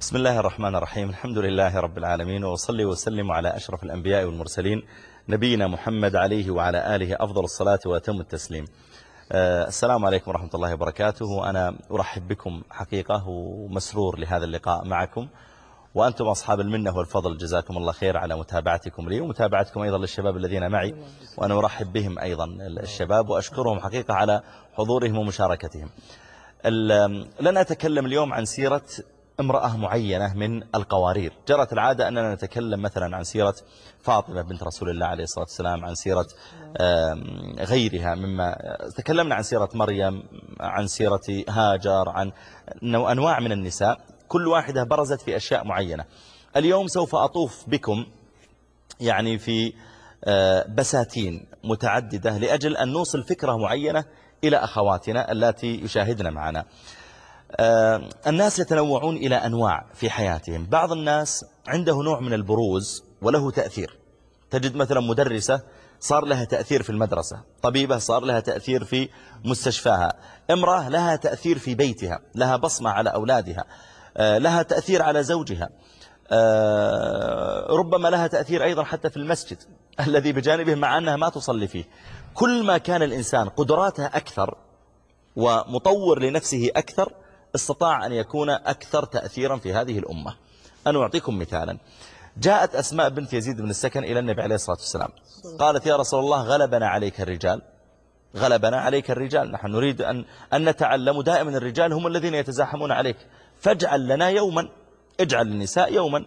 بسم الله الرحمن الرحيم الحمد لله رب العالمين وصلي وسلم على أشرف الأنبياء والمرسلين نبينا محمد عليه وعلى آله أفضل الصلاة وأتم التسليم السلام عليكم ورحمة الله وبركاته أنا أرحب بكم حقيقة ومسرور لهذا اللقاء معكم وأنتم أصحاب المنة والفضل جزاكم الله خير على متابعتكم لي ومتابعتكم أيضا للشباب الذين معي وأنا أرحب بهم أيضا الشباب وأشكرهم حقيقة على حضورهم ومشاركتهم لن أتكلم اليوم عن سيرة امرأة معينة من القوارير. جرت العادة أننا نتكلم مثلا عن سيرة فاطمة بنت رسول الله عليه الصلاة والسلام عن سيرة غيرها مما تكلمنا عن سيرة مريم عن سيرة هاجر عن أنواع من النساء. كل واحدة برزت في أشياء معينة. اليوم سوف أطوف بكم يعني في بساتين متعددة لأجل أن نوصل فكرة معينة إلى أخواتنا التي يشاهدن معنا. الناس يتنوعون إلى أنواع في حياتهم. بعض الناس عنده نوع من البروز وله تأثير. تجد مثلا مدرسة صار لها تأثير في المدرسة طبيبة صار لها تأثير في مستشفاها امرأة لها تأثير في بيتها لها بصمة على أولادها لها تأثير على زوجها ربما لها تأثير أيضا حتى في المسجد الذي بجانبه مع أنها ما تصلي فيه. كل ما كان الإنسان قدراته أكثر ومطور لنفسه أكثر استطاع أن يكون أكثر تأثيرا في هذه الأمة. أنا أعطيكم مثالا. جاءت أسماء بنت يزيد بن السكن إلى النبي عليه الصلاة والسلام. قالت يا رسول الله غلبنا عليك الرجال. غلبنا عليك الرجال. نحن نريد أن, أن نتعلم. دائما الرجال هم الذين يتزاحمون عليك. فاجعل لنا يوما. اجعل للنساء يوما.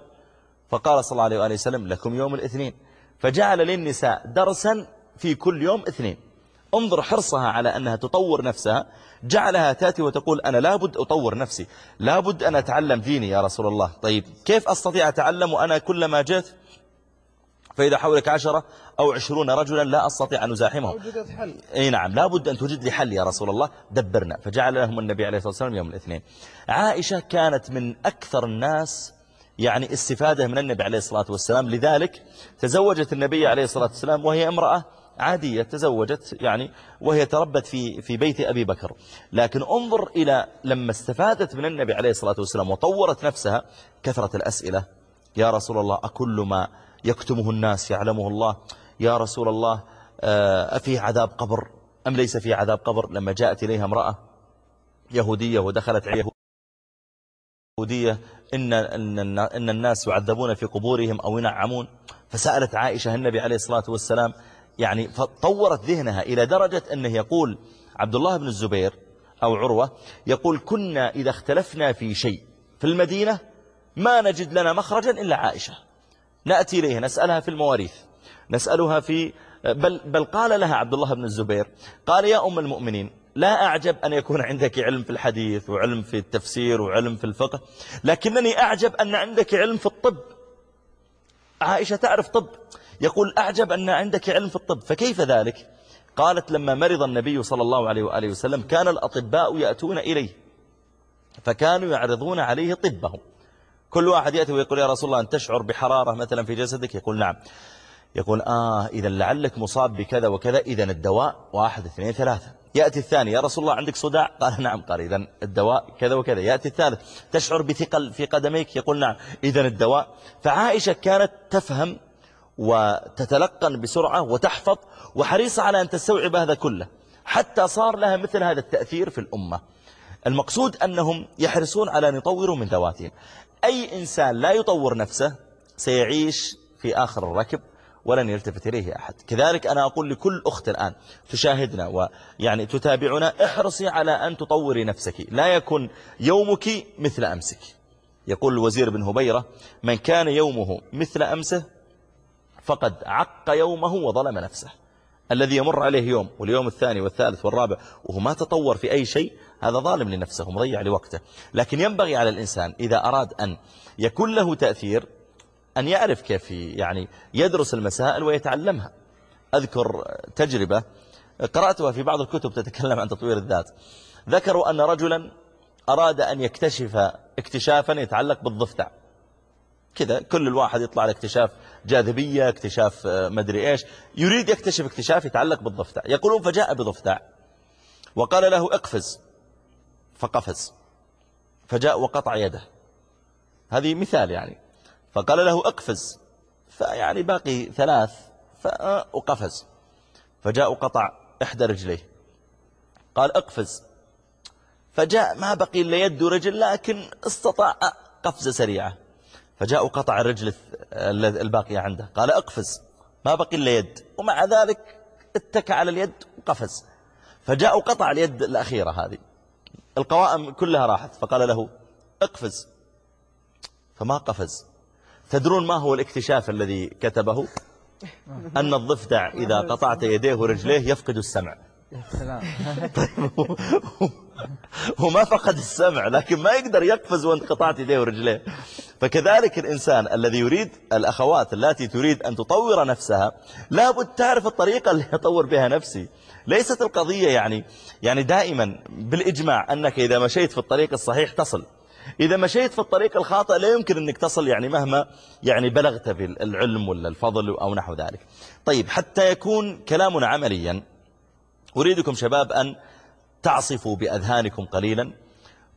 فقال صلى الله عليه وآله وسلم لكم يوم الاثنين. فجعل للنساء درسا في كل يوم اثنين. انظر حرصها على أنها تطور نفسها جعلها تاتي وتقول أنا لابد أطور نفسي لابد أن أتعلم ديني يا رسول الله. طيب كيف أستطيع أتعلم وأنا كلما جئت؟ فإذا حولك عشرة أو عشرون رجلا لا أستطيع أن أزاحمهم. أي نعم لابد أن توجد لي حل يا رسول الله. دبرنا فجعل لهم النبي عليه الصلاة والسلام يوم الاثنين. عائشة كانت من أكثر الناس يعني استفادة من النبي عليه الصلاة والسلام. لذلك تزوجت النبي عليه الصلاة والسلام وهي امرأة عادية تزوجت يعني وهي تربت في في بيت أبي بكر. لكن انظر إلى لما استفادت من النبي عليه الصلاة والسلام وطورت نفسها كثرة الأسئلة. يا رسول الله أكل ما يكتمه الناس يعلمه الله. يا رسول الله أفيه عذاب قبر؟ أم ليس فيه عذاب قبر؟ لما جاءت إليها امرأة يهودية ودخلت عليه يهودية إن, إن, إن الناس يعذبون في قبورهم أو ينعمون. فسألت عائشة النبي عليه الصلاة والسلام يعني فطورت ذهنها إلى درجة أنه يقول عبد الله بن الزبير أو عروة يقول كنا إذا اختلفنا في شيء في المدينة ما نجد لنا مخرجا إلا عائشة. نأتي إليها نسألها في المواريث نسألها في بل, بل قال لها عبد الله بن الزبير قال يا أم المؤمنين لا أعجب أن يكون عندك علم في الحديث وعلم في التفسير وعلم في الفقه لكنني أعجب أن عندك علم في الطب. عائشة تعرف طب. يقول أعجب أن عندك علم في الطب فكيف ذلك؟ قالت لما مرض النبي صلى الله عليه وآله وسلم كان الأطباء يأتون إليه فكانوا يعرضون عليه طبهم. كل واحد يأتي ويقول يا رسول الله أن تشعر بحرارة مثلا في جسدك؟ يقول نعم. يقول آه إذا لعلك مصاب بكذا وكذا إذا الدواء واحد اثنين ثلاثة. يأتي الثاني يا رسول الله عندك صداع؟ قال نعم. قال إذا الدواء كذا وكذا. يأتي الثالث تشعر بثقل في قدميك؟ يقول نعم. إذا الدواء. فعائشة كانت تفهم وتتلقن بسرعة وتحفظ وحريصة على أن تستوعب هذا كله. حتى صار لها مثل هذا التأثير في الأمة. المقصود أنهم يحرصون على أن يطوروا من ذواتهم. أي إنسان لا يطور نفسه سيعيش في آخر الركب. ولن يلتفت إليه أحد. كذلك أنا أقول لكل أخت الآن تشاهدنا ويعني تتابعنا احرصي على أن تطوري نفسك. لا يكن يومك مثل أمسك. يقول الوزير بن هبيرة من كان يومه مثل أمسه فقد عق يومه وظلم نفسه. الذي يمر عليه يوم واليوم الثاني والثالث والرابع وهو ما تطور في أي شيء هذا ظالم لنفسه ومضيع لوقته. لكن ينبغي على الإنسان إذا أراد أن يكون له تأثير أن يعرف كيف يعني يدرس المسائل ويتعلمها. أذكر تجربة قرأتها في بعض الكتب تتكلم عن تطوير الذات. ذكروا أن رجلا أراد أن يكتشف اكتشافا يتعلق بالضفدع. كذا كل الواحد يطلع لاكتشاف جاذبية اكتشاف مدري إيش. يريد يكتشف اكتشاف يتعلق بالضفدع. يقولون فجاء بضفدع. وقال له اقفز. فقفز. فجاء وقطع يده. هذه مثال يعني. فقال له اقفز. فيعني باقي ثلاث فأقفز. فجاء وقطع إحدى رجليه. قال اقفز. فجاء ما بقي إلا يد ورجل لكن استطاع قفزة سريعة. فجاء وقطع الرجل الباقية عنده. قال اقفز. ما بقي إلا يد. ومع ذلك اتكى على اليد وقفز. فجاء وقطع اليد الأخيرة هذه. القوائم كلها راحت. فقال له اقفز. فما قفز. تدرون ما هو الاكتشاف الذي كتبه؟ أن الضفدع إذا قطعت يديه ورجليه يفقد السمع. هو ما فقد السمع لكن ما يقدر يقفز وانت قطعت يديه ورجليه. فكذلك الإنسان الذي يريد الأخوات التي تريد أن تطور نفسها لابد تعرف الطريقة اللي يطور بها نفسي. ليست القضية يعني يعني دائما بالإجماع أنك إذا مشيت في الطريق الصحيح تصل. إذا مشيت في الطريق الخاطئ لا يمكن أنك تصل يعني مهما يعني بلغت في العلم ولا الفضل أو نحو ذلك. طيب حتى يكون كلامنا عمليا أريدكم شباب أن تعصفوا بأذهانكم قليلا.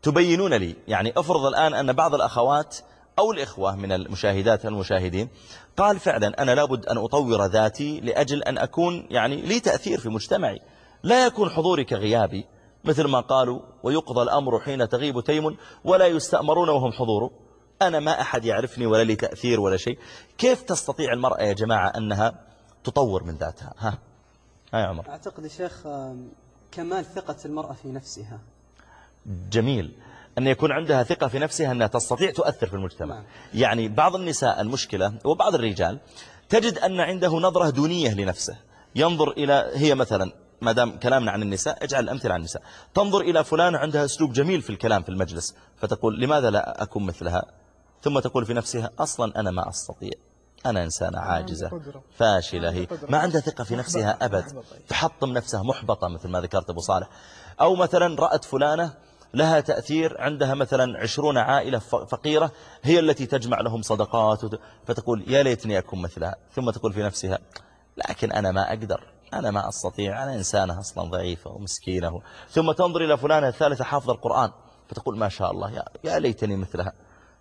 تبينون لي يعني أفرض الآن أن بعض الأخوات أو الإخوة من المشاهدات والمشاهدين قال فعلا أنا لابد أن أطور ذاتي لأجل أن أكون يعني لي تأثير في مجتمعي. لا يكون حضوري كغيابي مثل ما قالوا ويقضى الأمر حين تغيب تيم ولا يستأمرون وهم حضور. أنا ما أحد يعرفني ولا لي تأثير ولا شيء. كيف تستطيع المرأة يا جماعة أنها تطور من ذاتها؟ ها. ها يا عمر. أعتقد يا شيخ كمال ثقة المرأة في نفسها. جميل. أن يكون عندها ثقة في نفسها أنها تستطيع تؤثر في المجتمع. نعم. يعني بعض النساء المشكلة وبعض الرجال تجد أن عنده نظرة دونية لنفسه. ينظر إلى هي مثلا ما دام كلامنا عن النساء اجعل الأمثلة عن النساء. تنظر إلى فلان عندها أسلوب جميل في الكلام في المجلس فتقول لماذا لا أكون مثلها؟ ثم تقول في نفسها أصلا أنا ما أستطيع. أنا إنسانة عاجزة فاشلة هي. ما عندها ثقة في نفسها أبد. تحطم نفسها محبطة مثل ما ذكرت أبو صالح. أو مثلا رأت فلانة لها تأثير عندها مثلا عشرون عائلة فقيرة هي التي تجمع لهم صدقات فتقول يا ليتني أكون مثلها. ثم تقول في نفسها لكن أنا ما أقدر. أنا ما أستطيع أنا إنسانة أصلا ضعيفة ومسكينة ثم تنظر إلى فلانة الثالثة حافظ القرآن فتقول ما شاء الله يا, يا ليتني مثلها.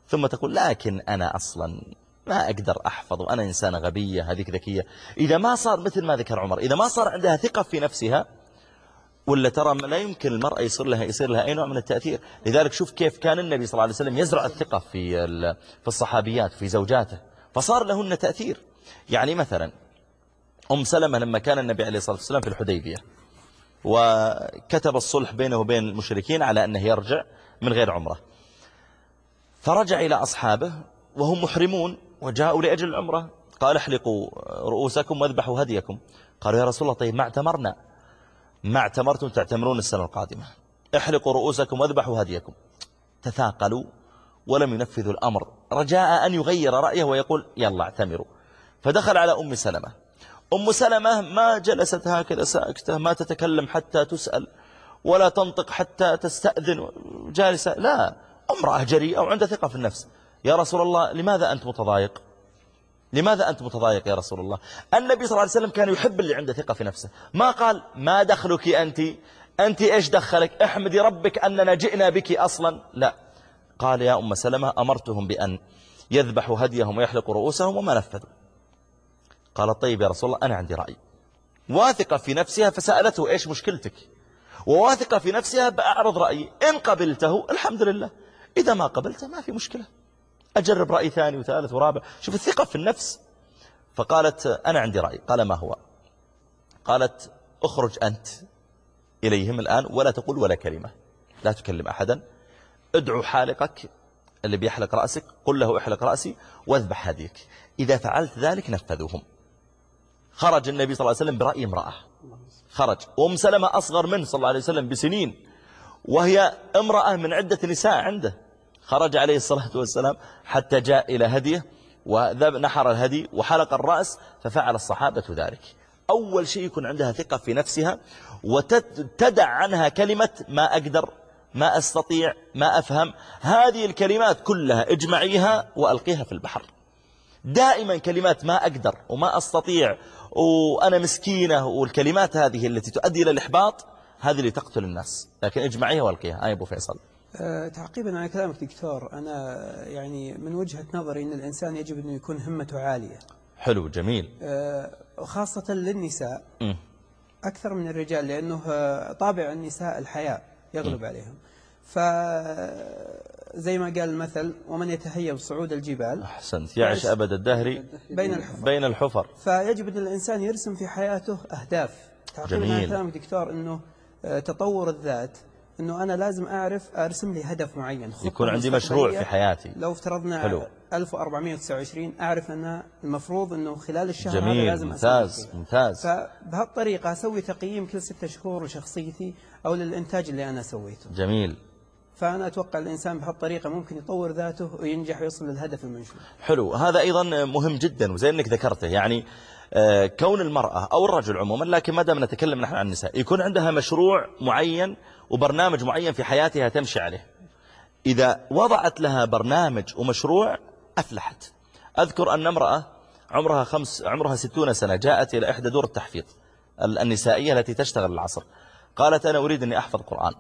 ثم تقول لكن أنا أصلا ما أقدر أحفظ وأنا إنسانة غبية هذيك ذكية. إذا ما صار مثل ما ذكر عمر إذا ما صار عندها ثقة في نفسها ولا ترى لا يمكن المرأة يصير لها يصير لها أي نوع من التأثير. لذلك شوف كيف كان النبي صلى الله عليه وسلم يزرع الثقة في في الصحابيات في زوجاته فصار لهن تأثير. يعني مثلا أم سلمة لما كان النبي عليه الصلاة والسلام في الحديبية وكتب الصلح بينه وبين المشركين على أنه يرجع من غير عمرة. فرجع إلى أصحابه وهم محرمون وجاءوا لأجل العمرة. قال احلقوا رؤوسكم واذبحوا هديكم. قالوا يا رسول الله طيب ما اعتمرنا؟ ما اعتمرتم تعتمرون السنة القادمة. احلقوا رؤوسكم واذبحوا هديكم. تثاقلوا ولم ينفذوا الأمر. رجاء أن يغير رأيه ويقول يلا اعتمروا. فدخل على أم سلمة. أم سلمة ما جلست هكذا ساكتة ما تتكلم حتى تسأل ولا تنطق حتى تستأذن جالسة لا امرأة جريئة وعندها ثقة في النفس. يا رسول الله لماذا أنت متضايق؟ لماذا أنت متضايق يا رسول الله؟ النبي صلى الله عليه وسلم كان يحب اللي عنده ثقة في نفسه. ما قال ما دخلك أنت؟ أنت إيش دخلك؟ احمدي ربك أننا جئنا بك أصلا؟ لا. قال يا أم سلمة أمرتهم بأن يذبحوا هديهم ويحلقوا رؤوسهم وما نفذوا. قال طيب يا رسول الله أنا عندي رأي. واثقة في نفسها فسألته إيش مشكلتك؟ وواثقة في نفسها بأعرض رأيي. إن قبلته الحمد لله. إذا ما قبلته ما في مشكلة. أجرب رأي ثاني وثالث ورابع. شوف الثقة في النفس. فقالت أنا عندي رأي. قال ما هو؟ قالت اخرج أنت إليهم الآن ولا تقول ولا كلمة. لا تكلم أحدا. ادعو حالقك اللي بيحلق رأسك. قل له احلق رأسي واذبح هديك. إذا فعلت ذلك نفذوهم. خرج النبي صلى الله عليه وسلم برأي امرأة. خرج. وأم سلمة أصغر منه صلى الله عليه وسلم بسنين. وهي امرأة من عدة نساء عنده. خرج عليه الصلاة والسلام حتى جاء إلى هديه ونحر الهدي وحلق الرأس ففعل الصحابة ذلك. أول شيء يكون عندها ثقة في نفسها وتدع عنها كلمة ما أقدر ما أستطيع ما أفهم. هذه الكلمات كلها اجمعيها وألقيها في البحر. دائما كلمات ما أقدر وما أستطيع وأنا مسكينة والكلمات هذه التي تؤدي إلى الإحباط هذه اللي تقتل الناس. لكن اجمعيها وألقيها. آي أبو فيصل. أه، تعقيبا على كلامك دكتور أنا يعني من وجهة نظري أن الإنسان يجب أنه يكون همته عالية. حلو جميل. أه، وخاصة للنساء. أكثر من الرجال لأنه أه، طابع النساء الحياء يغلب عليهم. فزي ما قال المثل ومن يتهيب صعود الجبال أحسنت. يعش أبد الدهر بين الحفر. بين الحفر. فيجب أن الإنسان يرسم في حياته أهداف. جميل. كلامك دكتور أنه آه، تطور الذات أنه أنا لازم أعرف أرسم لي هدف معين يكون عندي مشروع. في حياتي. لو افترضنا حلو. 1429 أعرف أن المفروض أنه خلال الشهر هذا جميل. لازم أسوي ممتاز. ممتاز. فبهالطريقة أسوي تقييم كل ستة شهور لشخصيتي أو للإنتاج اللي أنا سويته. جميل. فأنا أتوقع الإنسان بهالطريقة ممكن يطور ذاته وينجح ويصل للهدف المنشود حلو. هذا أيضا مهم جدا وزي أنك ذكرته. يعني آه، كون المرأة أو الرجل عموما لكن ما دام نتكلم نحن عن النساء يكون عندها مشروع معين وبرنامج معين في حياتها تمشي عليه. إذا وضعت لها برنامج ومشروع أفلحت. أذكر أن امرأة عمرها خمس عمرها ستون سنة جاءت إلى إحدى دور التحفيظ ال- النسائية التي تشتغل العصر. قالت أنا أريد أني أحفظ قرآن.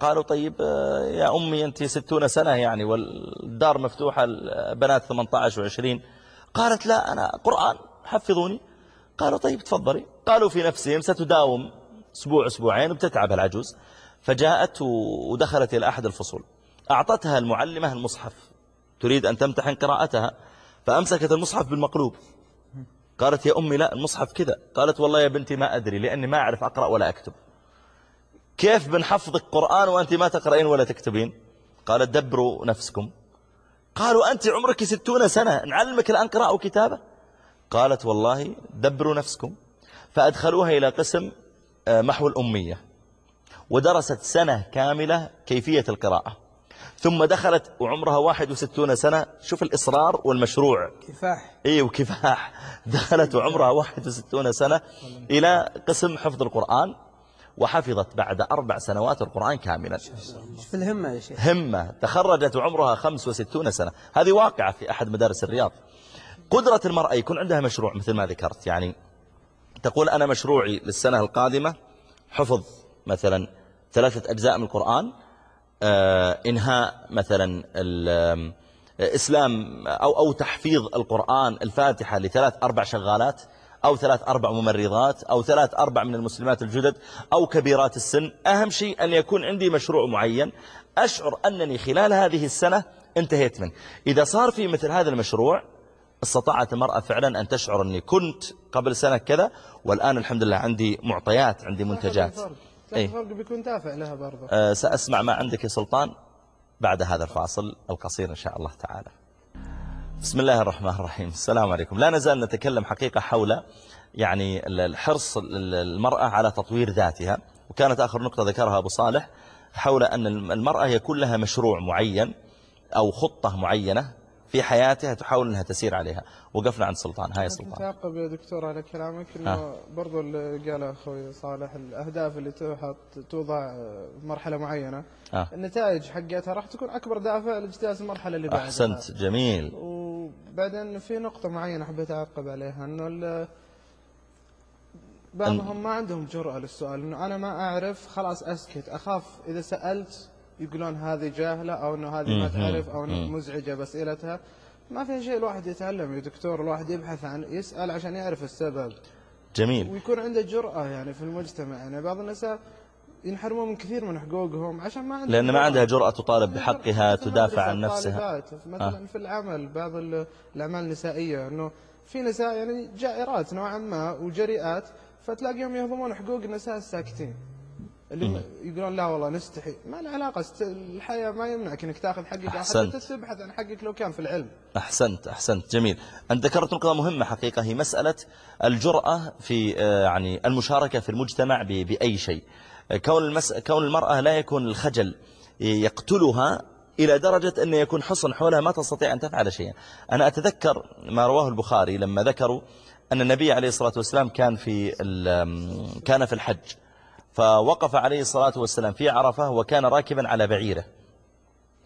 قالوا طيب آه، يا أمي أنت ستون سنة يعني والدار مفتوحة البنات 18 و20 قالت لا أنا قرآن حفظوني. قالوا طيب تفضلي. قالوا في نفسهم ستداوم أسبوع أسبوعين وبتتعب العجوز فجاءت ودخلت إلى أحد الفصول. أعطتها المعلمة المصحف. تريد أن تمتحن قراءتها. فأمسكت المصحف بالمقلوب. قالت يا أمي لا المصحف كذا. قالت والله يا بنتي ما أدري لأني ما أعرف أقرأ ولا أكتب. كيف بنحفظك قرآن وأنت ما تقرأين ولا تكتبين؟ قالت دبروا نفسكم. قالوا أنت عمرك ستون سنة نعلمك الآن قراءة وكتابة قالت والله دبروا نفسكم. فأدخلوها إلى قسم آه، محو الأمية. ودرست سنة كاملة كيفية القراءة. ثم دخلت وعمرها 61 سنة. شوف الإصرار والمشروع. كفاح. إي وكفاح. دخلت وعمرها 61 سنة إلى قسم حفظ القرآن. وحفظت بعد أربع سنوات القرآن كاملا. في الهمة يا شيخ. همة. تخرجت وعمرها 65 سنة. هذه واقعة في أحد مدارس الرياض. قدرة المرأة يكون عندها مشروع مثل ما ذكرت. يعني تقول أنا مشروعي للسنة القادمة حفظ مثلا ثلاثة أجزاء من القرآن آه، إنهاء مثلا إسلام أو, أو تحفيظ القرآن الفاتحة لثلاث أربع شغالات. أو ثلاث أربع ممرضات أو ثلاث أربع من المسلمات الجدد أو كبيرات السن. أهم شيء أن يكون عندي مشروع معين. أشعر أنني خلال هذه السنة انتهيت منه. إذا صار في مثل هذا المشروع استطاعت المرأة فعلا أن تشعر أني كنت قبل سنة كذا والآن الحمد لله عندي معطيات عندي منتجات. إيه. الفرق بيكون دافع لها برضه. أه، سأسمع ما عندك يا سلطان بعد هذا الفاصل القصير إن شاء الله تعالى. بسم الله الرحمن الرحيم. السلام عليكم. لا نزال نتكلم حقيقة حول يعني ال- الحرص ال- المرأة على تطوير ذاتها وكانت آخر نقطة ذكرها أبو صالح حول أن الم- المرأة يكون لها مشروع معين أو خطة معينة في حياتها تحاول أنها تسير عليها. وقفنا عند سلطان. هاي سلطان. تعقب يا دكتور على كلامك إنه برضو اللي قاله أخوي صالح الأهداف اللي تحط توضع معينة آه. النتائج حقتها راح تكون أكبر دافع لاجتاز المرحلة اللي بعدها. أحسنت. جميل. وبعدين في نقطة معينة حبيت أعقب عليها ال- بعضهم ما عندهم جرأة للسؤال إنه أنا ما أعرف خلاص أسكت أخاف إذا سألت يقولون هذه جاهلة أو إنه هذه ما. تعرف إنه مم. مزعجة بأسئلتها ما في شيء الواحد يتعلم يا دكتور الواحد يبحث عن يسأل عشان يعرف السبب جميل ويكون عنده جرأة يعني في المجتمع يعني بعض النساء ينحرمون من كثير من حقوقهم عشان ما عندهم لأن ما. عندها جرأة تطالب بحقها مثل تدافع عن نفسها. مثلا في العمل بعض ال- الأعمال النسائية إنه في نساء يعني جائرات نوعا ما وجريئات فتلاقيهم يهضمون حقوق النساء الساكتين. اللي يقولون لا والله نستحي. ما له علاقة است- الحياة ما يمنعك إنك تاخذ حقك. أو أحسنت. حتى تبحث عن حقك لو كان في العلم. أحسنت أحسنت. جميل. أنت ذكرت نقطة مهمة حقيقة هي مسألة الجرأة في آه، يعني المشاركة في المجتمع بأي شيء. آه، كون المس... كون المرأة لا يكون الخجل يقتلها إلى درجة أن يكون حصن حولها ما تستطيع أن تفعل شيئا. أنا أتذكر ما رواه البخاري لما ذكروا أن النبي عليه الصلاة والسلام كان في كان في الحج فوقف عليه الصلاة والسلام في عرفة وكان راكبا على بعيره.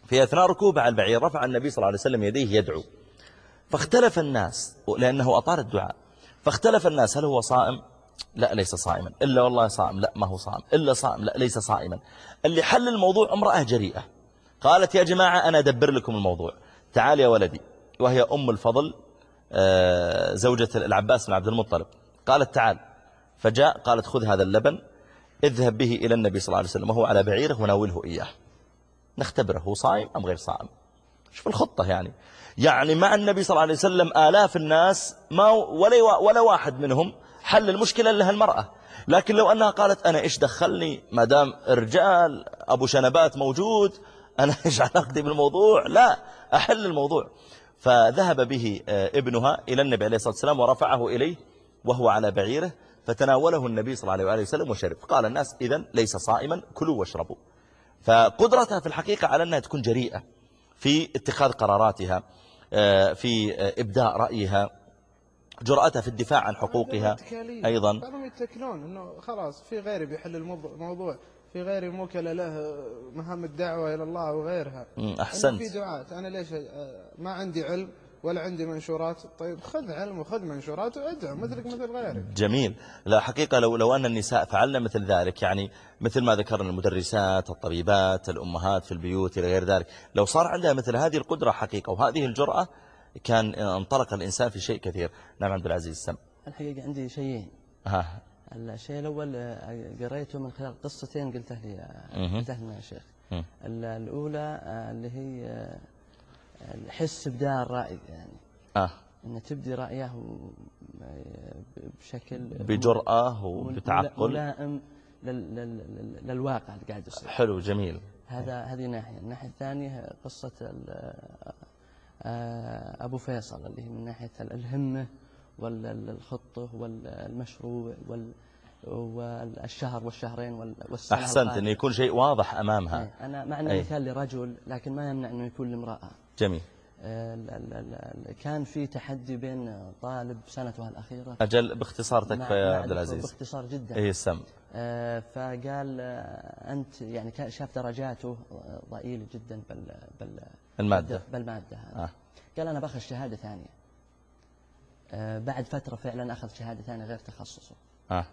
في أثناء ركوبه على البعير رفع النبي صلى الله عليه وسلم يديه يدعو. فاختلف الناس لأنه أطال الدعاء. فاختلف الناس هل هو صائم؟ لا ليس صائما. إلا والله صائم لا ما هو صائم. إلا صائم لا ليس صائما. اللي حل الموضوع امرأة جريئة. قالت يا جماعة أنا أدبر لكم الموضوع. تعال يا ولدي. وهي أم الفضل آه، زوجة العباس بن عبد المطلب. قالت تعال. فجاء قالت خذ هذا اللبن اذهب به إلى النبي صلى الله عليه وسلم وهو على بعيره وناوله إياه. نختبره هو صائم أم غير صائم شوف الخطة يعني. يعني مع النبي صلى الله عليه وسلم آلاف الناس ما ولا, ولا واحد منهم حل المشكلة لها المرأة لكن لو أنها قالت أنا إيش دخلني؟ ما دام رجال أبو شنبات موجود أنا إيش علاقتي بالموضوع؟ لا أحل الموضوع. فذهب به آه، ابنها إلى النبي عليه الصلاة والسلام ورفعه إليه وهو على بعيره فتناوله النبي صلى الله عليه وسلم وشرب. قال الناس إذن ليس صائما كلوا واشربوا. فقدرتها في الحقيقة على أنها تكون جريئة في اتخاذ قراراتها آه، في آه، إبداء رأيها. جرأتها في الدفاع عن حقوقها أيضا. بعضهم يتكلون أنه خلاص في غيري بيحل الموضوع في غيري موكل له مهام الدعوة إلى الله وغيرها. أحسنت. في دعاة. أنا ليش آه، ما عندي علم ولا عندي منشورات. طيب خذ علم وخذ منشورات وادعو مثلك مثل غيرك. جميل. لا حقيقة لو, لو أن النساء فعلن مثل ذلك يعني مثل ما ذكرنا المدرسات الطبيبات الأمهات في البيوت إلى غير ذلك لو صار عندها مثل هذه القدرة حقيقة وهذه الجرأة كان انطلق الإنسان في شيء كثير. نعم عبد العزيز سم. الحقيقة عندي شيئين ها. الشيء الأول آه، قريته من خلال قصتين قلته لي قلته لنا يا شيخ. الأولى آه، اللي هي آه، الحس إبداع الرأي يعني. آه. أن تبدي رأيه بشكل بجرأة وبتعقل. ملائم للواقع اللي قاعد يصير. حلو جميل. هذا هذه ناحية. الناحية الثانية قصة أبو فيصل اللي هي من ناحية الهمة والخطة والمشروع وال والشهر والشهرين والسنة أحسنت أنه يكون شيء واضح أمامها. إيه، أنا مع أنه مثال لرجل لكن ما يمنع أنه يكون لامرأة. جميل. آه، كان في تحدي بين طالب سنته الأخيرة. أجل باختصار تكفى يا عبد العزيز. باختصار جدا. إيه السم. آه، فقال آه، أنت يعني شاف درجاته ضئيلة جدا بال بال المادة. بالمادة آه. قال أنا بأخذ شهادة ثانية. آه، بعد فترة فعلا أخذ شهادة ثانية غير تخصصه. آه.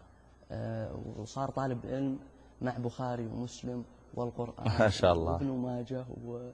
آه وصار طالب علم مع بخاري ومسلم والقرآن ما شاء الله. وابن ماجه و...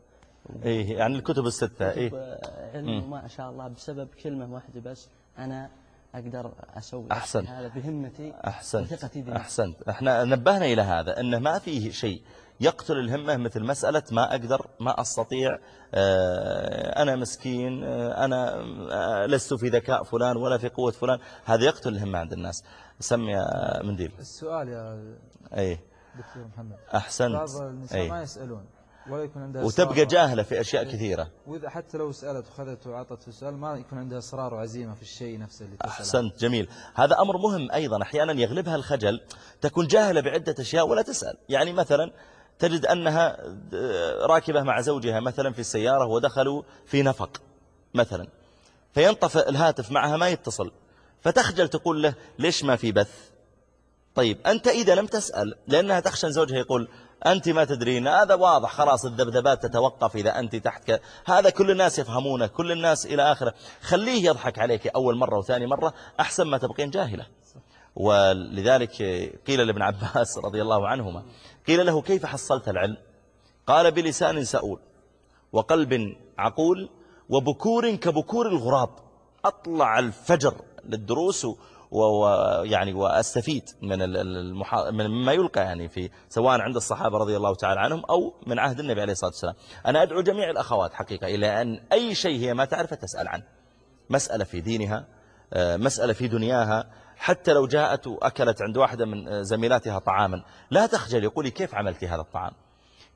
إيه يعني الكتب الستة إيه. علم ما شاء الله بسبب كلمة واحدة بس أنا أقدر أسوي أحسن. هذا بهمتي أحسنت وثقتي بي أحسنت إحنا نبهنا إلى هذا أنه ما فيه شيء يقتل الهمة مثل مسألة ما أقدر ما أستطيع آه، أنا مسكين آه، أنا آه، لست في ذكاء فلان ولا في قوة فلان. هذا يقتل الهمة عند الناس. سمي يا منديل. السؤال يا أي دكتور محمد. أحسنت. بعض النساء أي. ما يسألون ولا يكون عندها وتبقى جاهلة في أشياء كثيرة. وإذا حتى لو سألت وخذت وعطت في السؤال ما يكون عندها إصرار وعزيمة في الشيء نفسه اللي تسأل أحسنت جميل. هذا أمر مهم أيضا. أحيانا يغلبها الخجل تكون جاهلة بعدة أشياء ولا تسأل. يعني مثلا تجد أنها راكبة مع زوجها مثلا في السيارة ودخلوا في نفق مثلا. فينطفئ الهاتف معها ما يتصل. فتخجل تقول له ليش ما في بث؟ طيب أنت إذا لم تسأل لأنها تخشى زوجها يقول أنت ما تدرين هذا واضح خلاص الذبذبات تتوقف إذا أنت تحت. هذا كل الناس يفهمونه كل الناس إلى آخره. خليه يضحك عليك أول مرة وثاني مرة أحسن ما تبقين جاهلة. ولذلك قيل لابن عباس رضي الله عنهما قيل له كيف حصلت العلم؟ قال بلسان سؤول وقلب عقول وبكور كبكور الغراب. أطلع الفجر للدروس ويعني وأستفيد من المحا... من ما يلقى يعني في سواء عند الصحابة رضي الله تعالى عنهم أو من عهد النبي عليه الصلاة والسلام. أنا أدعو جميع الأخوات حقيقة إلى أن أي شيء هي ما تعرف تسأل عنه. مسألة في دينها آه، مسألة في دنياها. حتى لو جاءت وأكلت عند واحدة من زميلاتها طعاما لا تخجل يقولي كيف عملتي هذا الطعام؟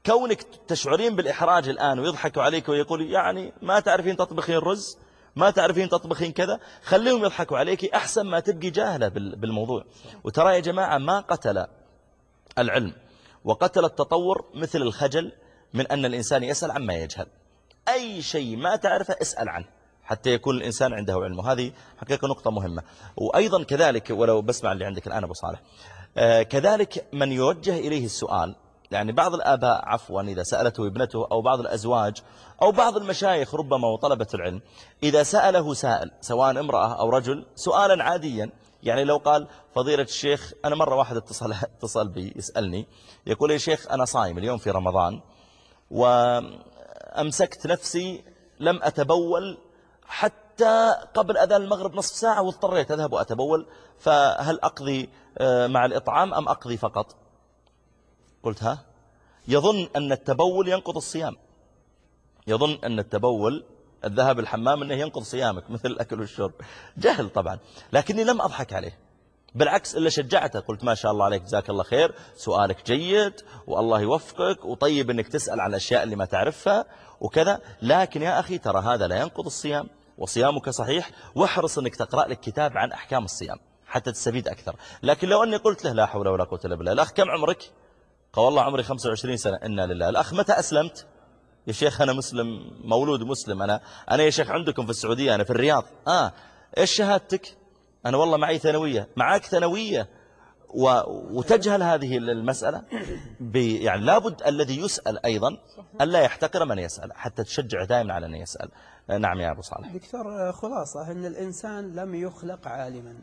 كونك تشعرين بالإحراج الآن ويضحكوا عليك ويقول يعني ما تعرفين تطبخين رز؟ ما تعرفين تطبخين كذا خليهم يضحكوا عليك أحسن ما تبقي جاهلة بالموضوع. وترى يا جماعة ما قتل العلم وقتل التطور مثل الخجل من أن الإنسان يسأل عما يجهل. أي شيء ما تعرفه اسأل عنه حتى يكون الإنسان عنده علم. وهذه حقيقة نقطة مهمة. وأيضا كذلك ولو بسمع اللي عندك الآن أبو صالح آه، كذلك من يوجه إليه السؤال يعني بعض الآباء عفوا إذا سألته ابنته أو بعض الأزواج أو بعض المشايخ ربما وطلبة العلم إذا سأله سائل سواء امرأة أو رجل سؤالا عاديا. يعني لو قال فضيلة الشيخ أنا مرة واحد اتصل, اتصل بي يسألني يقول يا شيخ أنا صايم اليوم في رمضان وأمسكت نفسي لم أتبول حتى قبل أذان المغرب نصف ساعة واضطريت أذهب وأتبول فهل أقضي آه، مع الإطعام أم أقضي فقط؟ قلت ها يظن أن التبول ينقض الصيام. يظن أن التبول الذهاب الحمام أنه ينقض صيامك مثل الأكل والشرب. جهل طبعا لكني لم أضحك عليه. بالعكس إلا شجعته. قلت ما شاء الله عليك جزاك الله خير سؤالك جيد والله يوفقك وطيب أنك تسأل عن الأشياء اللي ما تعرفها وكذا. لكن يا أخي ترى هذا لا ينقض الصيام وصيامك صحيح واحرص أنك تقرأ لك كتاب عن أحكام الصيام حتى تستفيد أكثر. لكن لو أني قلت له لا حول ولا قوة إلا بالله الأخ كم عمرك؟ قال والله عمري 25 سنة إنا لله. الأخ متى أسلمت؟ يا شيخ أنا مسلم مولود مسلم. أنا أنا يا شيخ عندكم في السعودية أنا في الرياض. آه إيش شهادتك؟ أنا والله معي ثانوية معك ثانوية. و... وتجهل هذه المسألة؟ ب... يعني لابد الذي يسأل أيضا ألا يحتقر من يسأل حتى تشجع دائما على أن يسأل. نعم يا أبو صالح. دكتور خلاصة أن الإنسان لم يخلق عالما.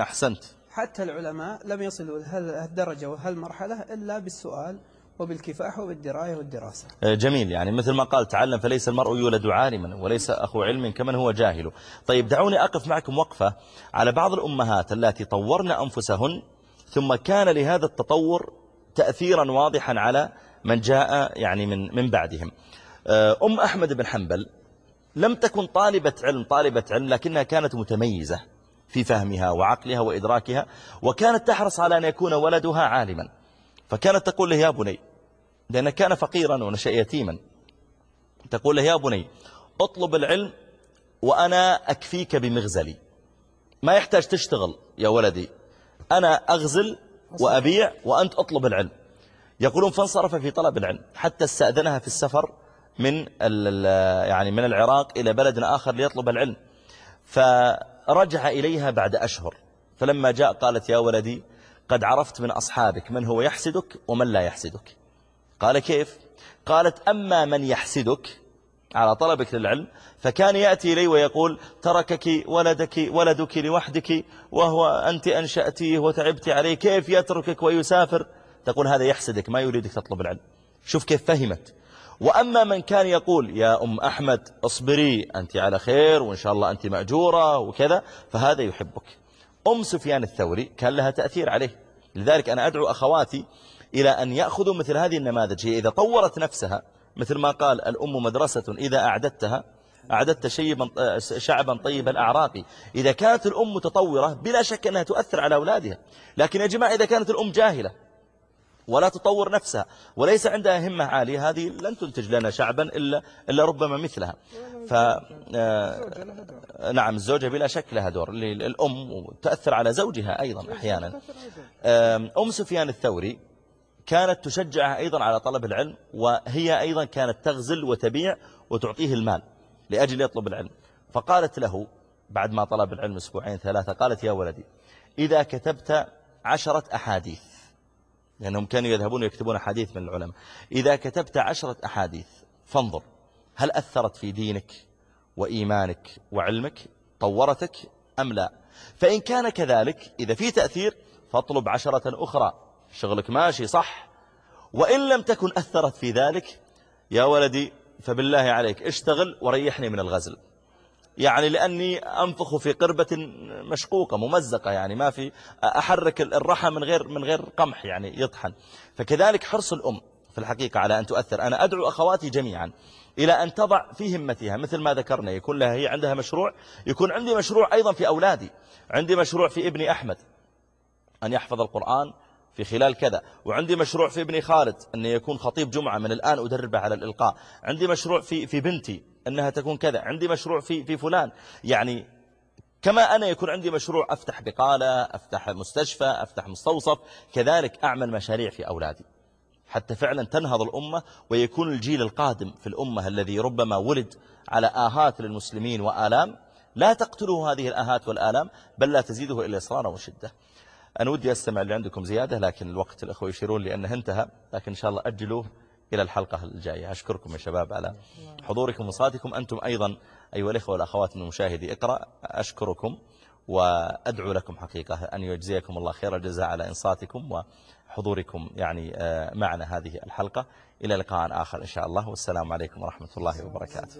أحسنت. حتى العلماء لم يصلوا لهالدرجة وهالمرحلة إلا بالسؤال وبالكفاح وبالدراية والدراسة. آه، جميل. يعني مثل ما قال تعلم فليس المرء يولد عالما وليس أخو علم كمن هو جاهل. طيب دعوني أقف معكم وقفة على بعض الأمهات التي طورن أنفسهن ثم كان لهذا التطور تأثيرا واضحا على من جاء يعني من من بعدهم. آه، أم أحمد بن حنبل لم تكن طالبة علم طالبة علم لكنها كانت متميزة. في فهمها وعقلها وإدراكها وكانت تحرص على أن يكون ولدها عالما. فكانت تقول له يا بني لأنه كان فقيرا ونشأ يتيما. تقول له يا بني اطلب العلم وأنا أكفيك بمغزلي. ما يحتاج تشتغل يا ولدي. أنا أغزل وأبيع وأنت أطلب العلم. يقولون فانصرف في طلب العلم. حتى استأذنها في السفر من يعني من العراق إلى بلد آخر ليطلب العلم. فرجع إليها بعد أشهر. فلما جاء قالت يا ولدي قد عرفت من أصحابك من هو يحسدك ومن لا يحسدك. قال كيف؟ قالت أما من يحسدك على طلبك للعلم فكان يأتي إلي ويقول تركك ولدك ولدك لوحدك وهو أنت أنشأتيه وتعبت عليه كيف يتركك ويسافر؟ تقول هذا يحسدك ما يريدك تطلب العلم. شوف كيف فهمت. وأما من كان يقول يا أم أحمد اصبري أنت على خير وإن شاء الله أنت مأجورة وكذا فهذا يحبك. أم سفيان الثوري كان لها تأثير عليه. لذلك أنا أدعو أخواتي إلى أن يأخذوا مثل هذه النماذج. هي إذا طورت نفسها مثل ما قال الأم مدرسة إذا أعددتها أعددت شعبا طيب الأعراق. إذا كانت الأم متطورة بلا شك أنها تؤثر على أولادها. لكن يا جماعة إذا كانت الأم جاهلة ولا تطور نفسها وليس عندها همة عالية هذه لن تنتج لنا شعبا إلا, إلا ربما مثلها. ف آه، نعم الزوجة بلا شك لها دور الأم وتأثر على زوجها أيضا أحيانا. أم سفيان الثوري كانت تشجعها أيضا على طلب العلم وهي أيضا كانت تغزل وتبيع وتعطيه المال لأجل يطلب العلم. فقالت له بعد ما طلب العلم أسبوعين ثلاثة قالت يا ولدي إذا كتبت عشرة أحاديث لأنهم كانوا يذهبون يكتبون أحاديث من العلماء. إذا كتبت عشرة أحاديث فانظر هل أثرت في دينك وإيمانك وعلمك طورتك أم لا؟ فإن كان كذلك إذا في تأثير فاطلب عشرة أخرى. شغلك ماشي صح. وإن لم تكن أثرت في ذلك يا ولدي فبالله عليك اشتغل وريحني من الغزل. يعني لأني أنفخ في قربة مشقوقة ممزقة يعني ما في أحرك الرحى من غير من غير قمح يعني يطحن. فكذلك حرص الأم في الحقيقة على أن تؤثر. أنا أدعو أخواتي جميعا إلى أن تضع في همتها مثل ما ذكرنا يكون لها هي عندها مشروع يكون عندي مشروع أيضا في أولادي عندي مشروع في ابني أحمد أن يحفظ القرآن في خلال كذا. وعندي مشروع في ابني خالد أن يكون خطيب جمعة من الآن أدربه على الإلقاء. عندي مشروع في في بنتي أنها تكون كذا. عندي مشروع في في فلان. يعني كما أنا يكون عندي مشروع أفتح بقالة أفتح مستشفى أفتح مستوصف كذلك أعمل مشاريع في أولادي. حتى فعلا تنهض الأمة ويكون الجيل القادم في الأمة الذي ربما ولد على آهات للمسلمين وآلام. لا تقتله هذه الآهات والآلام بل لا تزيده إلا إصرارا وشدة. أنا ودي أستمع اللي عندكم زيادة لكن الوقت الأخوة يشيرون لي أنه انتهى لكن إن شاء الله أجلوه إلى الحلقة الجاية. أشكركم يا شباب على حضوركم وصلاتكم. أنتم أيضا أيها الإخوة والأخوات من مشاهدي اقرأ أشكركم وأدعو لكم حقيقة. أن يجزيكم الله خير الجزاء على إنصاتكم وحضوركم يعني آه، معنا هذه الحلقة. إلى لقاء آخر إن شاء الله. والسلام عليكم ورحمة الله وبركاته.